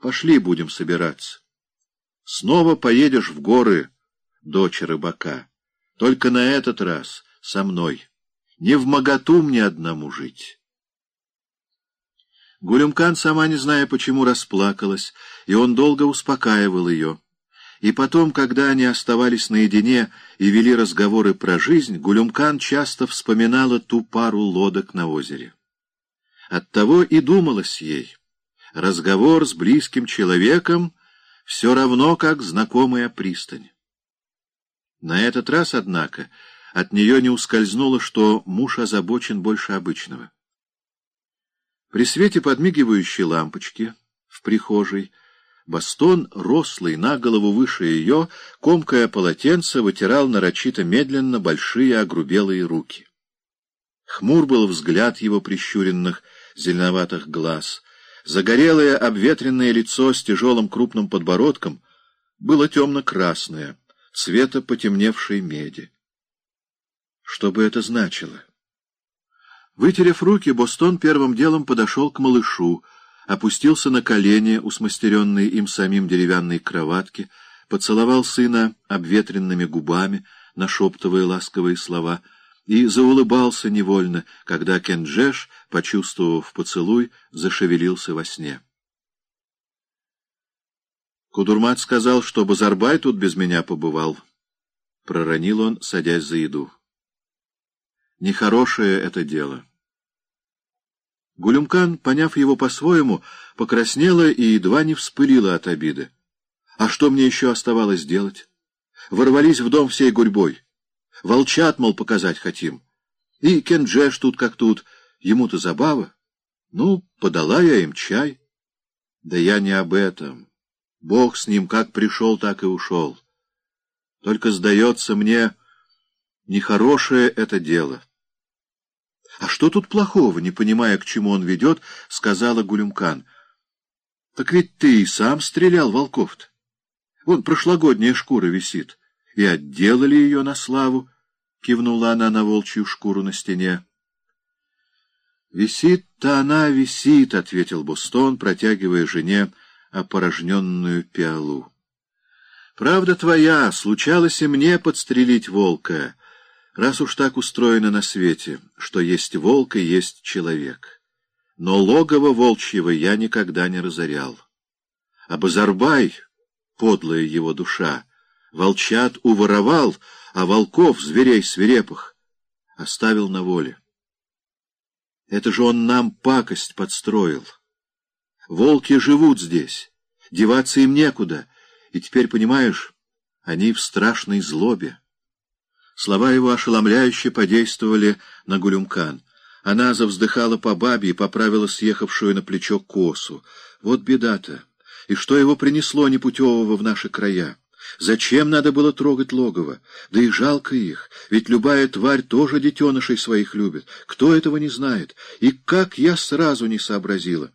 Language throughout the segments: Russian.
Пошли, будем собираться. Снова поедешь в горы, дочь рыбака. Только на этот раз со мной. Не в моготу мне одному жить. Гулюмкан, сама не зная почему, расплакалась, и он долго успокаивал ее. И потом, когда они оставались наедине и вели разговоры про жизнь, Гулюмкан часто вспоминала ту пару лодок на озере. Оттого и думалось ей. Разговор с близким человеком все равно, как знакомая пристань. На этот раз, однако, от нее не ускользнуло, что муж озабочен больше обычного. При свете подмигивающей лампочки в прихожей Бастон, рослый, на голову выше ее, комкая полотенце, вытирал нарочито медленно большие огрубелые руки. Хмур был взгляд его прищуренных, зеленоватых глаз. Загорелое, обветренное лицо с тяжелым крупным подбородком было темно-красное, цвета потемневшей меди. Что бы это значило? Вытерев руки, Бостон первым делом подошел к малышу, опустился на колени у смастеренной им самим деревянной кроватки, поцеловал сына обветренными губами, нашептывая ласковые слова, и заулыбался невольно, когда Кенджеш, почувствовав поцелуй, зашевелился во сне. Кудурмат сказал, что Базарбай тут без меня побывал. Проронил он, садясь за еду. Нехорошее это дело. Гулюмкан, поняв его по-своему, покраснела и едва не вспылила от обиды. А что мне еще оставалось делать? Ворвались в дом всей гурьбой. Волчат, мол, показать хотим. И Кенджеш тут как тут, ему-то забава. Ну, подала я им чай. Да я не об этом. Бог с ним как пришел, так и ушел. Только, сдается мне, нехорошее это дело. — А что тут плохого, не понимая, к чему он ведет, — сказала Гулюмкан. — Так ведь ты и сам стрелял волков-то. Вон прошлогодняя шкура висит. И отделали ее на славу, — кивнула она на волчью шкуру на стене. — Висит-то она, висит, — ответил Бустон, протягивая жене опорожненную пиалу. — Правда твоя, случалось и мне подстрелить волка, — раз уж так устроено на свете, что есть волк и есть человек. Но логово волчьего я никогда не разорял. А Базарбай, подлая его душа, волчат уворовал, а волков, зверей свирепых, оставил на воле. Это же он нам пакость подстроил. Волки живут здесь, деваться им некуда, и теперь, понимаешь, они в страшной злобе. Слова его ошеломляюще подействовали на Гулюмкан. Она завздыхала по бабе и поправила съехавшую на плечо косу. Вот беда-то! И что его принесло непутевого в наши края? Зачем надо было трогать логово? Да и жалко их, ведь любая тварь тоже детенышей своих любит. Кто этого не знает? И как я сразу не сообразила?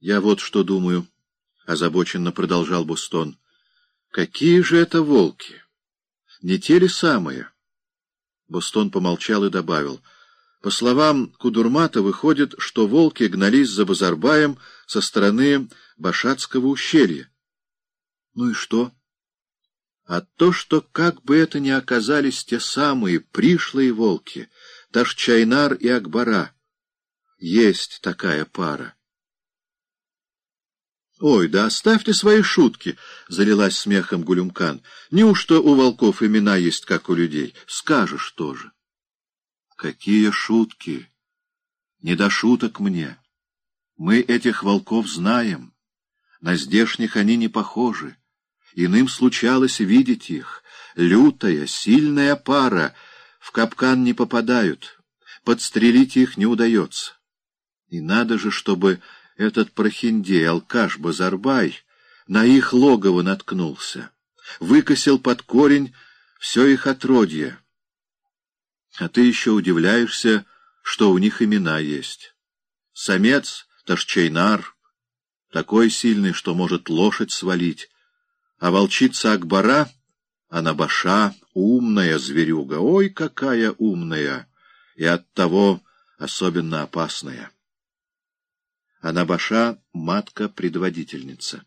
Я вот что думаю, — озабоченно продолжал Бустон. Какие же это волки? Не те ли самые? Бостон помолчал и добавил. По словам Кудурмата, выходит, что волки гнались за Базарбаем со стороны Башатского ущелья. Ну и что? А то, что как бы это ни оказались те самые пришлые волки, Ташчайнар и Акбара. Есть такая пара. «Ой, да оставьте свои шутки!» — залилась смехом Гулюмкан. «Неужто у волков имена есть, как у людей? Скажешь тоже». «Какие шутки! Не до шуток мне. Мы этих волков знаем. На здешних они не похожи. Иным случалось видеть их. Лютая, сильная пара. В капкан не попадают. Подстрелить их не удается. И надо же, чтобы этот прохиндей, алкаш Базарбай, на их логово наткнулся, выкосил под корень все их отродье. А ты еще удивляешься, что у них имена есть. Самец — Ташчейнар, такой сильный, что может лошадь свалить, а волчица Акбара — Анабаша, умная зверюга, ой, какая умная, и оттого особенно опасная. а Набаша — матка-предводительница.